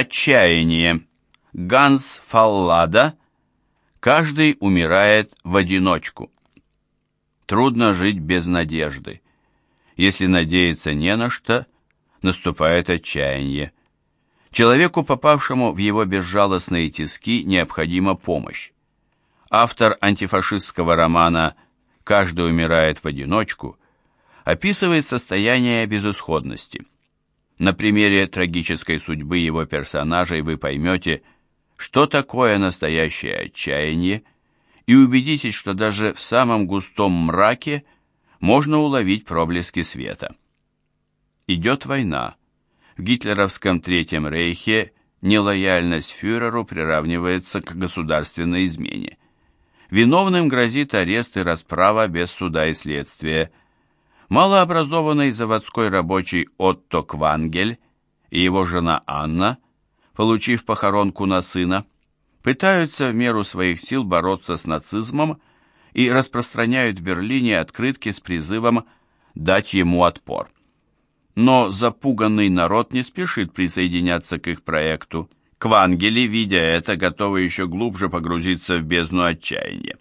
Отчаяние. Ганс Фаллада. Каждый умирает в одиночку. Трудно жить без надежды. Если надеяться не на что, наступает отчаяние. Человеку, попавшему в его безжалостные тиски, необходима помощь. Автор антифашистского романа «Каждый умирает в одиночку» описывает состояние безысходности. На примере трагической судьбы его персонажей вы поймете, что такое настоящее отчаяние, и убедитесь, что даже в самом густом мраке можно уловить проблески света. Идет война. В гитлеровском Третьем Рейхе нелояльность фюреру приравнивается к государственной измене. Виновным грозит арест и расправа без суда и следствия. Малообразованный заводской рабочий Отто Квангель и его жена Анна, получив похоронку на сына, пытаются в меру своих сил бороться с нацизмом и распространяют в Берлине открытки с призывом дать ему отпор. Но запуганный народ не спешит присоединяться к их проекту. Квангели, видя это, готовы еще глубже погрузиться в бездну отчаяния.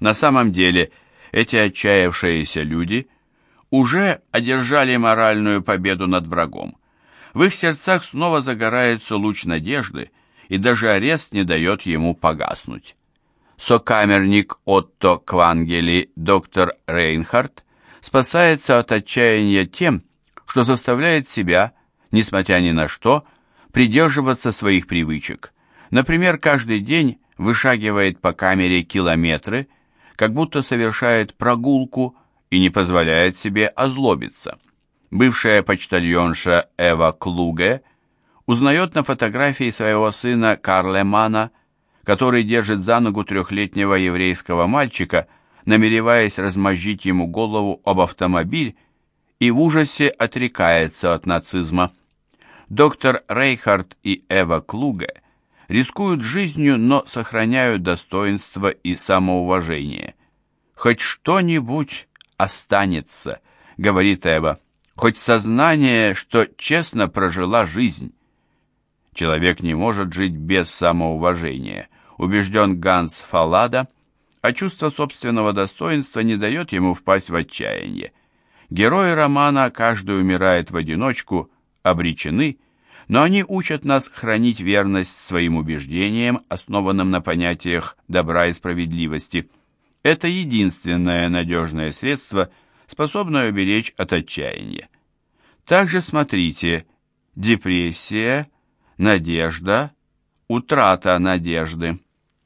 На самом деле, эти отчаявшиеся люди уже одержали моральную победу над врагом. В их сердцах снова загорается луч надежды, и даже арест не дает ему погаснуть. Сокамерник Отто Квангели, доктор Рейнхард, спасается от отчаяния тем, что заставляет себя, несмотря ни на что, придерживаться своих привычек. Например, каждый день вышагивает по камере километры, как будто совершает прогулку и не позволяет себе озлобиться. Бывшая почтальонша Эва Клуге узнает на фотографии своего сына Карлемана, который держит за ногу трехлетнего еврейского мальчика, намереваясь размозжить ему голову об автомобиль, и в ужасе отрекается от нацизма. Доктор Рейхард и Эва Клуге рискуют жизнью, но сохраняют достоинство и самоуважение. «Хоть что-нибудь останется», — говорит Эва, — «хоть сознание, что честно прожила жизнь». Человек не может жить без самоуважения, убежден Ганс Фалада, а чувство собственного достоинства не дает ему впасть в отчаяние. Герои романа «Каждый умирает в одиночку» обречены, но они учат нас хранить верность своим убеждениям, основанным на понятиях добра и справедливости. Это единственное надежное средство, способное уберечь от отчаяния. Также смотрите «Депрессия», «Надежда», «Утрата надежды».